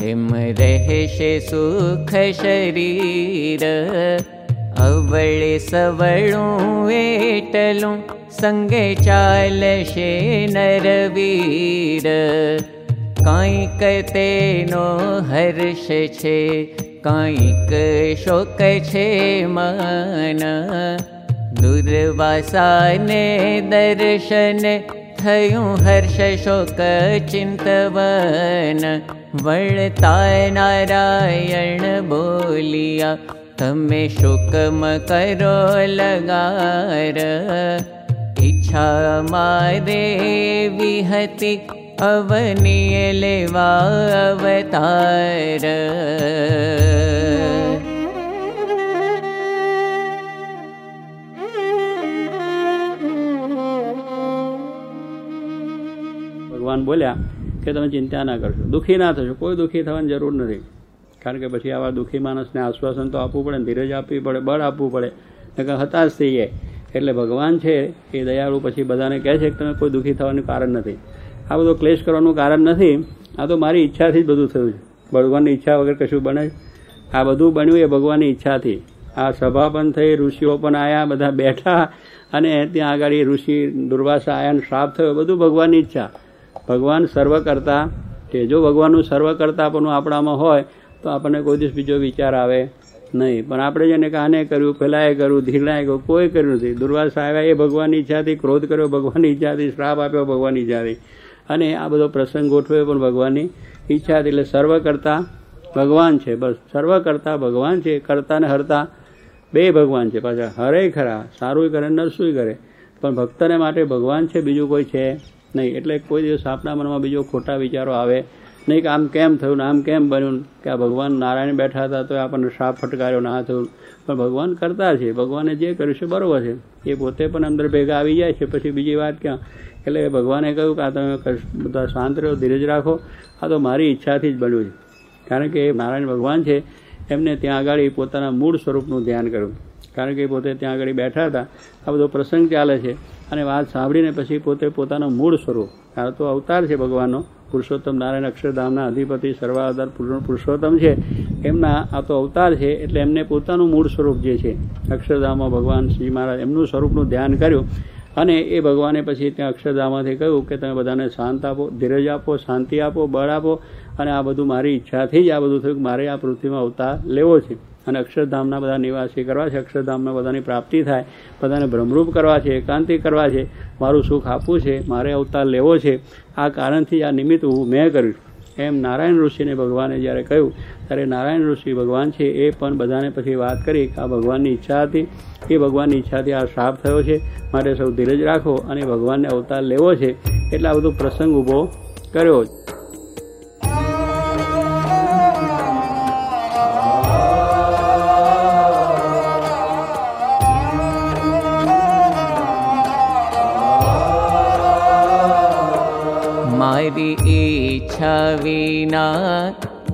मरे सुख शरीर अवळे सवळु एरवीर काय केन हर्षे काय क शोके मन दुर्वासा ने दर्शन य हर्ष शोक चिन्तवन वर्णता नारायण बोलिया हमे शोक मकरो लगार। इच्छा मा देवि हती अवनीयलेवा अवतार। ભગવાન બોલ્યા કે તમે ચિંતા ના કરશો. દુઃખી ના થશો. કોઈ દુઃખી થવાની જરૂર નથી. કારણ કે પછી આવા દુઃખી માણસને આશ્વાસન તો આપવું પડે ધીરજ આપવી પડે, બળ આપવું પડે. નકર હતાશ થઈ જાય. એટલે ભગવાન છે એ દયાળુ પછી બધાને કહે છે કે તમે કોઈ દુઃખી થવાનું કારણ નથી. આ બધો ક્લેશ કરવાનું કારણ નથી. આ તો મારી ઈચ્છાથી જ બધું થયું છે. ભગવાનની ઈચ્છા વગર કશું બને આ બધું બન્યું એ ભગવાનની ઈચ્છાથી. આ સભા પણ થઈ, ઋષિઓ પણ આવ્યા બધા બેઠા અને ત્યાં આગળ એ ઋષિ દુર્વાસા આવ્યા શ્રાપ થયો. બધું ભગવાનની ઈચ્છા. ભગવાન સર્વ કરતા, કે જો ભગવાનનું સર્વ કરતાપણું આપણામાં હોય, તો આપણને કોઈ દિવસ બીજો વિચાર આવે નહીં. પણ આપણે જેને કાને કર્યું પેલાએ કર્યું ધીલાએ કર્યું, કોઈ કર્યું નથી. દુર્વાસા આવ્યા એ ભગવાનની ઈચ્છાથી, ક્રોધ કર્યો ભગવાનની ઈચ્છાથી, શ્રાપ આપ્યો ભગવાનની ઈચ્છાથી. અને આ બધો પ્રસંગ ગોઠવ્યો પણ ભગવાનની ઈચ્છાથી. એટલે સર્વ કરતા ભગવાન છે, બસ. સર્વ કરતા ભગવાન છે, કરતા ને હરતા બે ભગવાન છે. પાછા હરે ખરા, સારું કરે નરસું કરે. પણ ભક્તને માટે ભગવાન છે, બીજું કોઈ છે નહીં એટલે કોઈ દિવસ આપણા મનમાં બીજો ખોટા વિચારો આવે નહીં કે આમ કેમ થયું ને આમ કેમ બન્યું કે આ ભગવાન નારાયણ બેઠા હતા તો આપણને સાપ ફટકાર્યો ના થયું પણ ભગવાન કરતા છે ભગવાને જે કર્યું છે બરોબર છે એ પોતે પણ અંદર ભેગા આવી જાય છે પછી બીજી વાત ક્યાં એટલે ભગવાને કહ્યું કે આ તમે બધા શાંત રહો ધીરજ રાખો આ તો મારી ઈચ્છાથી જ બન્યું છે કારણ કે નારાયણ ભગવાન છે એમને ત્યાં આગળ પોતાના મૂળ સ્વરૂપનું ધ્યાન કર્યું કારણ કે પોતે ત્યાં આગળ બેઠા હતા. આ બધો પ્રસંગ ચાલે છે. અને વાત સાંભળીને પછી પોતે પોતાનું મૂળ સ્વરૂપ, આ તો અવતાર છે ભગવાનનો, પુરુષોત્તમ નારાયણ, અક્ષરધામના અધિપતિ સર્વાધાર પુરુષોત્તમ છે. એમના આ તો અવતાર છે, એટલે એમને પોતાનું મૂળ સ્વરૂપ જે છે, અક્ષરધામમાં ભગવાન શ્રી મહારાજ, એમનું સ્વરૂપનું ધ્યાન કર્યું. અને એ ભગવાને પછી ત્યાં અક્ષરધામમાંથી કહ્યું કે તમે બધાને શાંત આપો, ધીરજ આપો, શાંતિ આપો, બળ આપો. અને આ બધું મારી ઈચ્છાથી જ આ બધું થયું મારે આ પૃથ્વીમાં અવતાર લેવો છે. અને અક્ષરધામના બધા નિવાસી કરવા છે. અક્ષરધામના બધાની પ્રાપ્તિ થાય, બધાને ભ્રમરૂપ કરવા છે, એકાંતિ કરવા છે. મારું સુખ આપવું છે, મારે અવતાર લેવો છે. આ કારણથી આ નિમિત્ત હું મેં કર્યું એમ નારાયણ ઋષિને ભગવાને જ્યારે કહ્યું, ત્યારે નારાયણ ઋષિ ભગવાન છે એ પણ બધાને પછી વાત કરી કે આ ભગવાનની ઈચ્છા હતી. એ ભગવાનની ઈચ્છાથી આ શ્રાપ થયો છે. માટે સૌ ધીરજ રાખો અને ભગવાનને અવતાર લેવો છે. એટલે આ બધો પ્રસંગ ઊભો કર્યો.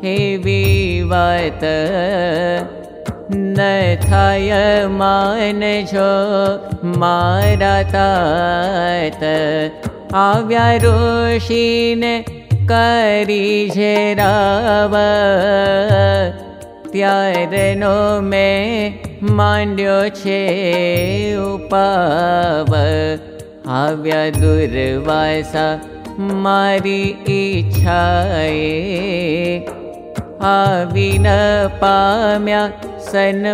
એવી વાત ન થાય માનજો મારા તાત આવ્યા ઋષિને કરી છે રાવ ત્યારનો મેં માંડ્યો છે ઉપાવ આવ્યા દુર્વાસા મારી ઈચ્છાએ आ विना पाम्या सन्मायनका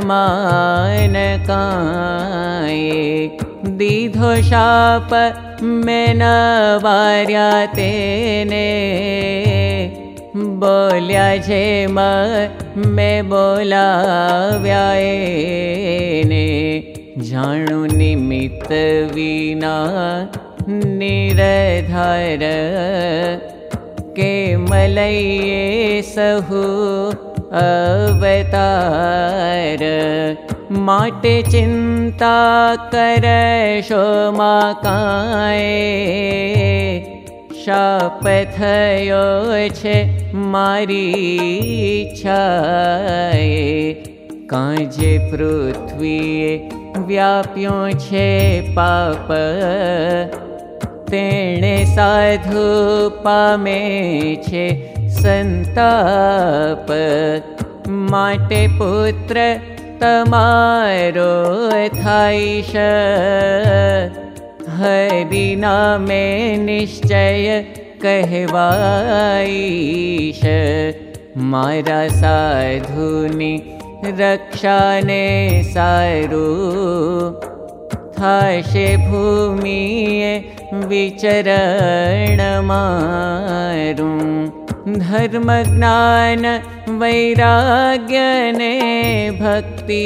दिधो शाप मे न वार्या बोलाव्यायने। जाणु निमित्त विना निरधार के मलये सहु अवतार। माटे चिन्ता कर्षो मा छे मारी मा काजे पृथ्वी व्याप्यो छे पाप। तेणे साधु पामे छे संताप। माटे पुत्र तमारो थाईश। हरिना में निश्चय कहवाईश। मारा साधुनी रक्षाने सारू थाशे भूमिये विचरण मारू धर्मज्ञान वैराग्यने भक्ति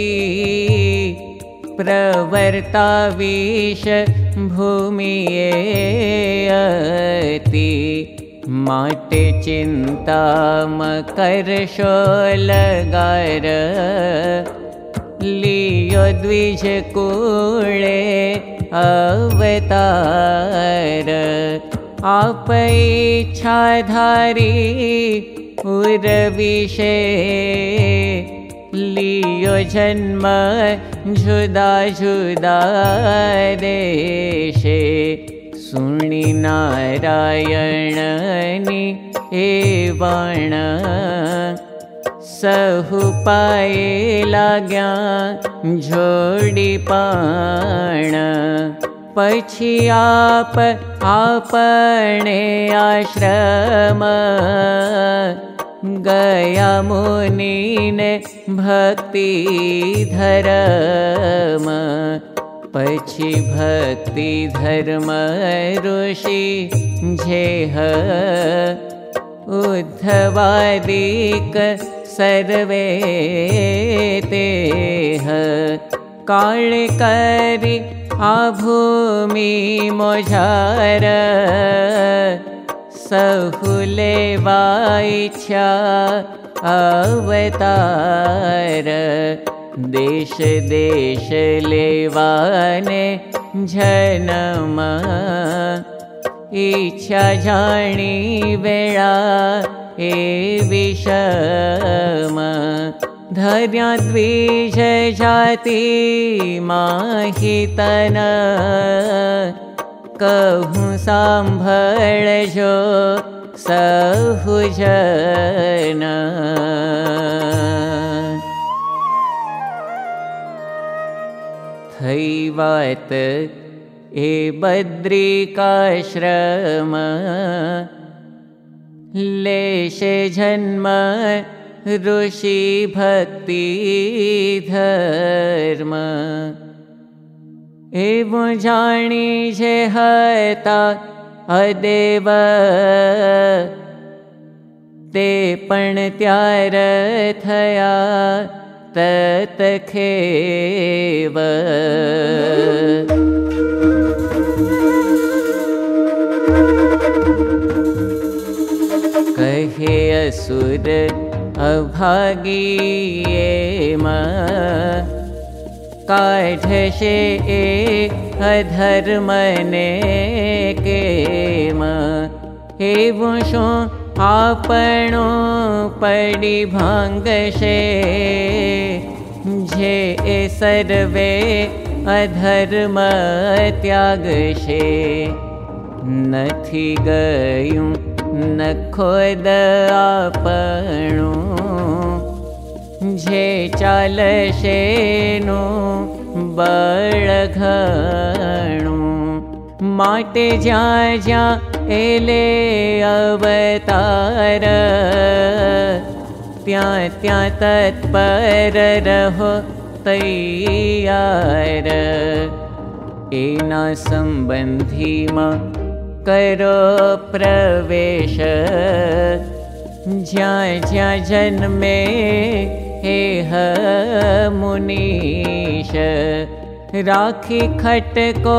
प्रवर्ताविष भूमिये अति चिन्ता मकर्षो लगार लियो द्विज कूळे अवतार। आप इच्छाधारी उर्विषे लियो जन्म जुदा जुदा देशे। सुणि नारायणनि एवण सहु पाए लाग्या जोड़ी पाण। पछी आप आपणे आश्रम। गया मुनि भक्ति धर्म। पछी भक्ति धर्म ऋषि झेह उद्धवादिक सर्वे तेह। काल करि आभूमि मोझार। सहुले वाइच्छा अवतार। देश देश लेवाने जनम। इच्छा जानी वेळा विषम धन्याद्विषजाति माहितन कहु कभु सहुजन। सभुजनैवात् ए बद्रिकाश्रम लेशे जन्म ऋषिभक्ति धर्म। हता अदेव ते पण त्यार पतखे व हे असुर अभागीये म। काढशे ए अधर्मने के म। हे वशो पर्णो पडि अधर्म त्यागशे। नथि नय न खोद आपणो। झे चालशेनो बळघणो माटे ज्या ज्या एले अवतार त्या त्या तत्पर रहो तैयार। एना संबन्धिमा करो प्रवेश ज्या ज्या जन्मे हे मुनीश। राखी खटको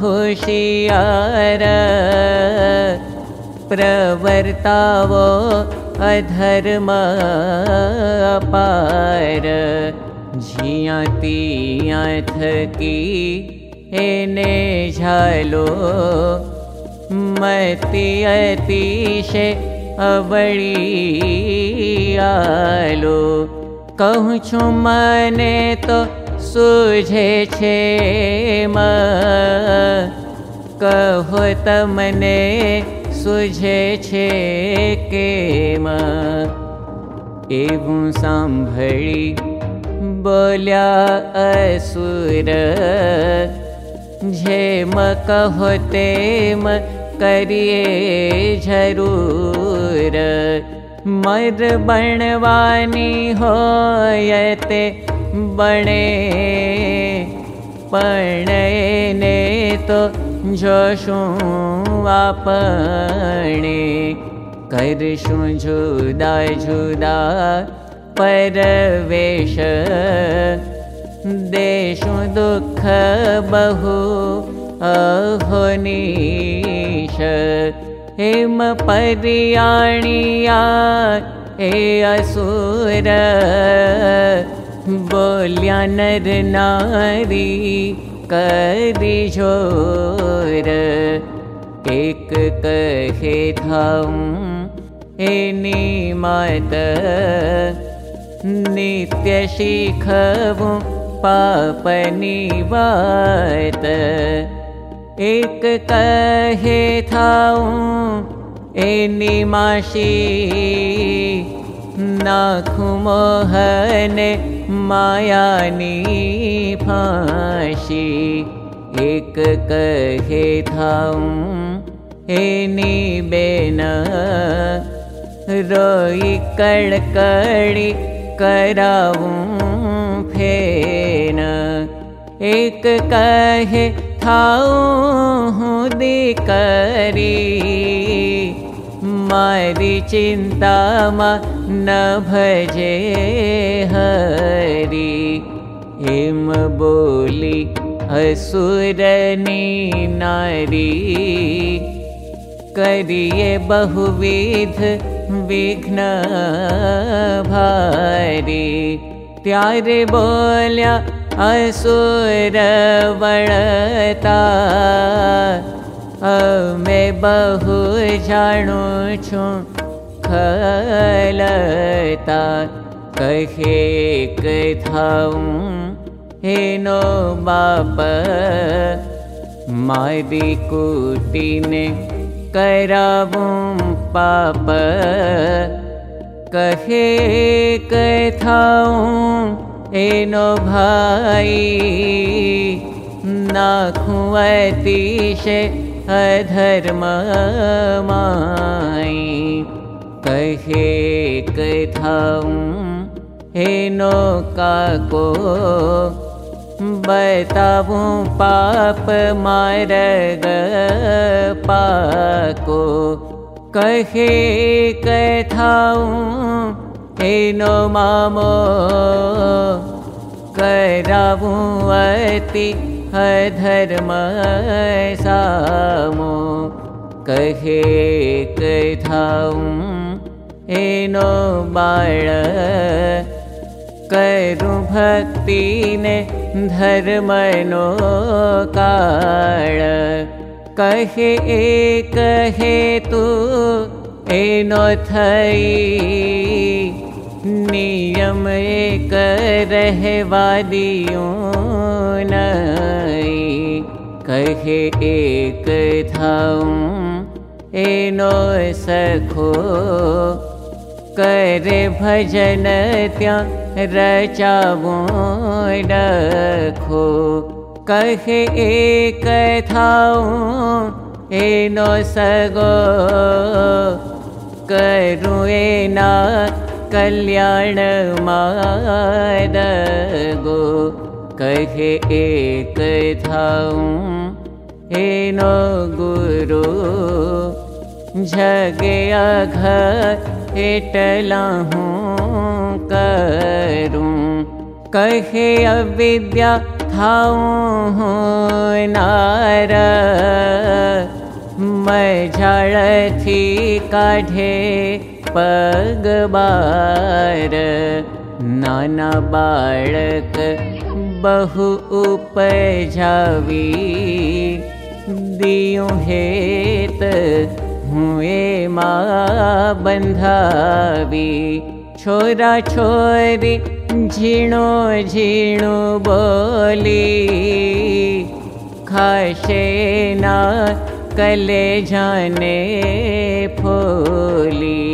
हुशियार। प्रवर्तावो अधर्म जिया तिया थकी एने झालो। मति अतिशे अबड़ी आलो। कहूँ छु मने तो सूझे छे म। कहो तमने सूझे छे के म। एवं सांभड़ी बोल्या असुर मर बनवानी होयते बणे पणे तो जोशुं आपणे। करशुं जुदा जुदा परवेश देशु दुःख बहु अहोनीश हेम परियाणिया हे असुर। बोल्या नर नारी करि जोर। एक कहे थाऊं एनी मात नित्य शिखवु पापनी बात एक कहे थाऊं एनी माशी नाखु मोहन मायानी फाशी एक कहे थाऊं एनी बेन रोई कड़कड़ी कराऊं एक कहे करी मारी चिंता मा न भजे हरी। बोली असुरनी नारी करिए बहुविध विघ्न भारी। त्यारे बोल्या असुर वणता अमे बहु जाणु छु खलता। कहे कथाऊं हेनो बाप। मारी कुटीने करावूं पाप। कहे कथाऊं भाई नाखूं अतिशे अधर्म कहे कथाऊं हेनो काको बताऊं पाप मारग कहे कथाऊं मामो करावूं अति अधर्म सामो कहे कथाऊं हेनो बाळ करुं भक्तिने धर्मनो काळ कहे एक हेतु एनो थई नियम एक रहवा दियो नई। कहे एक थाऊं एनो सखो। करे भजन त्या रचावो डखो। कहे एक थाऊं एनो सगो। करूं कल्याण मादगो कहे एक थाऊं एनो गुरु। जगे अघ हूँ करूं। कहे अविद्या थाऊं नार। मैं झाड़ थी काढ़े पगबार नाना बाळक बहु उपजावी। दियो हेत हुए मा बंधावी। छोरा छोरी झीणो झीणो बोली खाशे ना कले जाने फोली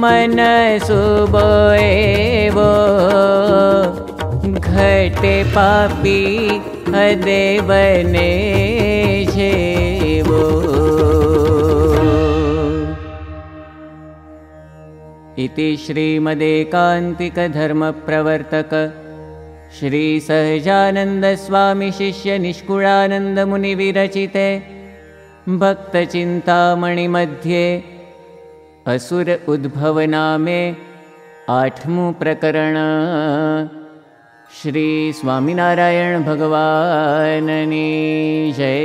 मन सुबोएव घटे पापीदेवने इति श्रीमदेकान्तिकधर्मप्रवर्तक श्रीसहजानन्दस्वामिशिष्यनिष्कुलानन्दमुनिविरचिते भक्तचिन्तामणिमध्ये असुर उद्भवनामे आठमु प्रकरण। श्रीस्वामिनारायण भगवाननी जय